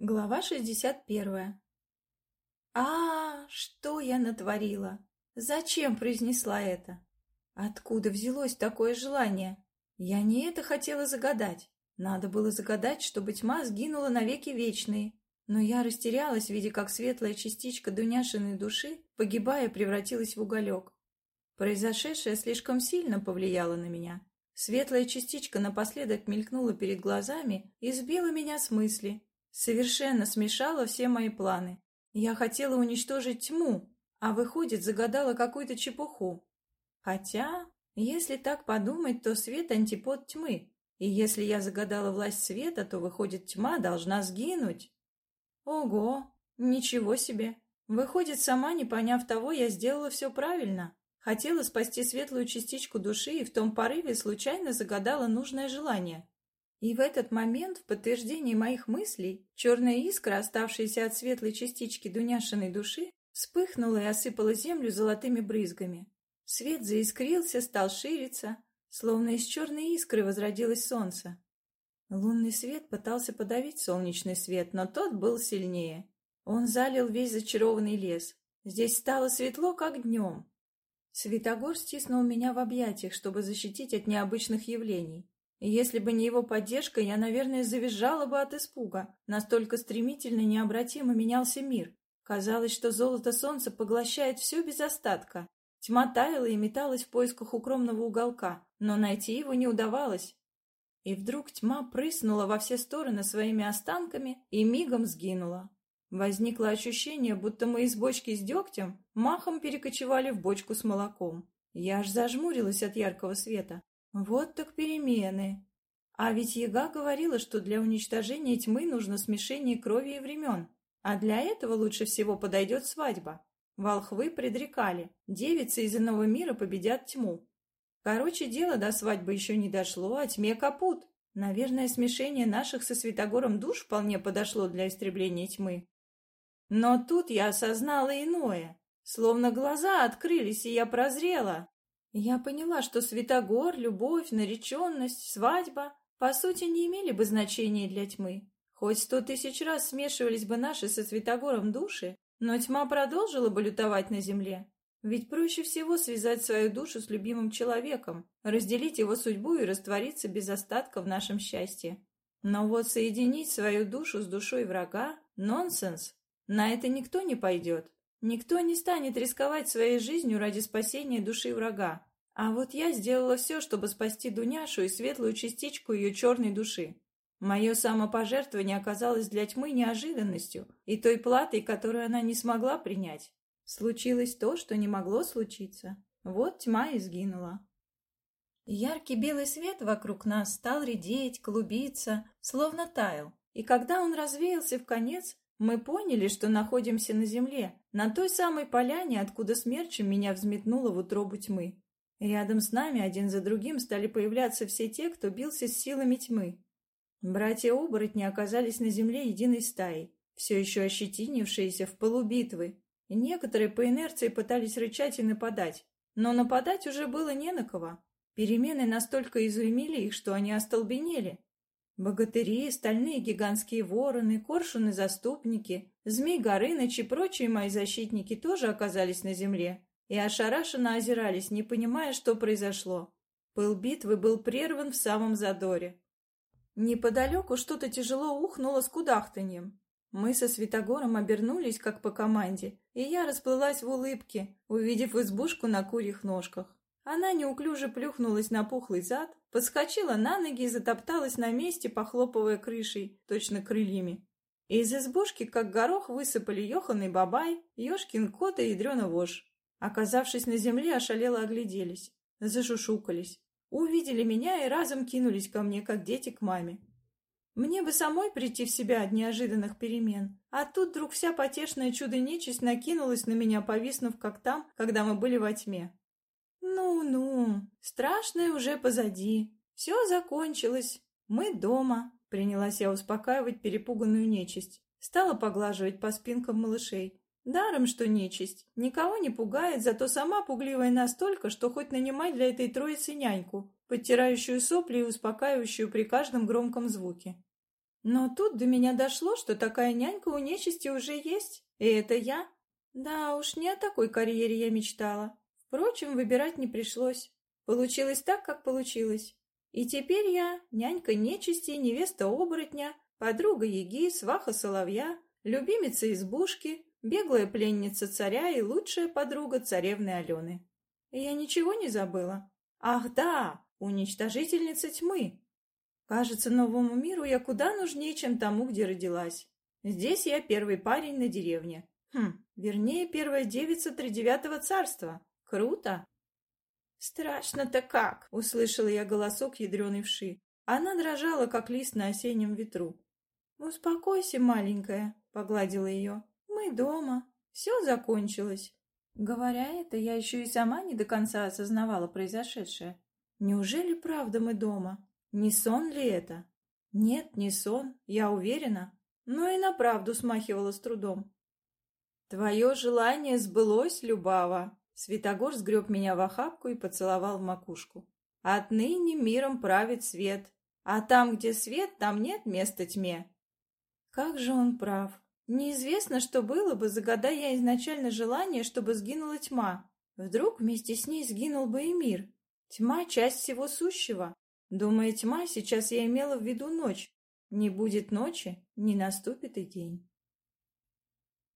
Глава 61. А, что я натворила? Зачем произнесла это? Откуда взялось такое желание? Я не это хотела загадать. Надо было загадать, чтобы тьма сгинула навеки вечные. Но я растерялась, видя, как светлая частичка Дуняшиной души, погибая, превратилась в уголек. Произошедшее слишком сильно повлияло на меня. Светлая частичка напоследок мелькнула перед глазами и сбила меня с мысли, Совершенно смешала все мои планы. Я хотела уничтожить тьму, а выходит, загадала какую-то чепуху. Хотя, если так подумать, то свет — антипод тьмы. И если я загадала власть света, то, выходит, тьма должна сгинуть. Ого, ничего себе. Выходит, сама не поняв того, я сделала все правильно. Хотела спасти светлую частичку души и в том порыве случайно загадала нужное желание. И в этот момент, в подтверждении моих мыслей, черная искра, оставшаяся от светлой частички Дуняшиной души, вспыхнула и осыпала землю золотыми брызгами. Свет заискрился, стал шириться, словно из черной искры возродилось солнце. Лунный свет пытался подавить солнечный свет, но тот был сильнее. Он залил весь зачарованный лес. Здесь стало светло, как днем. Светогор стиснул меня в объятиях, чтобы защитить от необычных явлений. Если бы не его поддержка, я, наверное, завизжала бы от испуга. Настолько стремительно и необратимо менялся мир. Казалось, что золото солнца поглощает все без остатка. Тьма таяла и металась в поисках укромного уголка, но найти его не удавалось. И вдруг тьма прыснула во все стороны своими останками и мигом сгинула. Возникло ощущение, будто мы из бочки с дегтем махом перекочевали в бочку с молоком. Я аж зажмурилась от яркого света. Вот так перемены. А ведь Яга говорила, что для уничтожения тьмы нужно смешение крови и времен, а для этого лучше всего подойдет свадьба. Волхвы предрекали, девицы из иного мира победят тьму. Короче, дело до свадьбы еще не дошло, а тьме капут. Наверное, смешение наших со Святогором душ вполне подошло для истребления тьмы. Но тут я осознала иное. Словно глаза открылись, и я прозрела. Я поняла, что Святогор, любовь, нареченность, свадьба по сути не имели бы значения для тьмы. Хоть сто тысяч раз смешивались бы наши со Святогором души, но тьма продолжила бы лютовать на земле. Ведь проще всего связать свою душу с любимым человеком, разделить его судьбу и раствориться без остатка в нашем счастье. Но вот соединить свою душу с душой врага – нонсенс. На это никто не пойдет. Никто не станет рисковать своей жизнью ради спасения души врага. А вот я сделала все, чтобы спасти Дуняшу и светлую частичку ее черной души. Мое самопожертвование оказалось для тьмы неожиданностью и той платой, которую она не смогла принять. Случилось то, что не могло случиться. Вот тьма и сгинула. Яркий белый свет вокруг нас стал редеть, клубиться, словно таял. И когда он развеялся в конец, мы поняли, что находимся на земле, на той самой поляне, откуда смерчем меня взметнуло в утробу тьмы. Рядом с нами один за другим стали появляться все те, кто бился с силами тьмы. Братья-оборотни оказались на земле единой стаей, все еще ощетинившиеся в полубитвы. Некоторые по инерции пытались рычать и нападать, но нападать уже было не на кого. Перемены настолько изумили их, что они остолбенели. Богатыри, стальные гигантские вороны, коршуны-заступники, змей Горыныч и прочие мои защитники тоже оказались на земле и ошарашенно озирались, не понимая, что произошло. Пыл битвы был прерван в самом задоре. Неподалеку что-то тяжело ухнуло с кудахтаньем. Мы со Святогором обернулись, как по команде, и я расплылась в улыбке, увидев избушку на курьих ножках. Она неуклюже плюхнулась на пухлый зад, подскочила на ноги и затопталась на месте, похлопывая крышей, точно крыльями. Из избушки, как горох, высыпали Йохан и Бабай, Ёшкин кот и ядрёна вошь. Оказавшись на земле, ошалело огляделись, зашушукались. Увидели меня и разом кинулись ко мне, как дети к маме. Мне бы самой прийти в себя от неожиданных перемен, а тут вдруг вся потешная чудо-нечисть накинулась на меня, повиснув как там, когда мы были во тьме. «Ну-ну, страшное уже позади. Все закончилось. Мы дома», — принялась я успокаивать перепуганную нечисть. Стала поглаживать по спинкам малышей. Даром, что нечисть. Никого не пугает, зато сама пугливая настолько, что хоть нанимать для этой троицы няньку, подтирающую сопли и успокаивающую при каждом громком звуке. Но тут до меня дошло, что такая нянька у нечисти уже есть, и это я. Да уж, не о такой карьере я мечтала. Впрочем, выбирать не пришлось. Получилось так, как получилось. И теперь я нянька нечисти, невеста оборотня, подруга Еги, сваха соловья, любимица избушки, беглая пленница царя и лучшая подруга царевны Алены. Я ничего не забыла. Ах да, уничтожительница тьмы, Кажется, новому миру я куда нужнее, чем тому, где родилась. Здесь я первый парень на деревне. Хм, вернее, первая девица тридевятого царства. Круто! Страшно-то как! Услышала я голосок ядреной вши. Она дрожала, как лист на осеннем ветру. «Успокойся, маленькая», — погладила ее. «Мы дома. Все закончилось». Говоря это, я еще и сама не до конца осознавала произошедшее. Неужели правда мы дома? Не сон ли это? Нет, не сон, я уверена, но и на правду смахивала с трудом. Твое желание сбылось, Любава. Святогор сгреб меня в охапку и поцеловал в макушку. Отныне миром правит свет, а там, где свет, там нет места тьме. Как же он прав. Неизвестно, что было бы, загадая я изначально желание, чтобы сгинула тьма. Вдруг вместе с ней сгинул бы и мир. Тьма — часть всего сущего. Думая тьма, сейчас я имела в виду ночь. Не будет ночи, не наступит и день.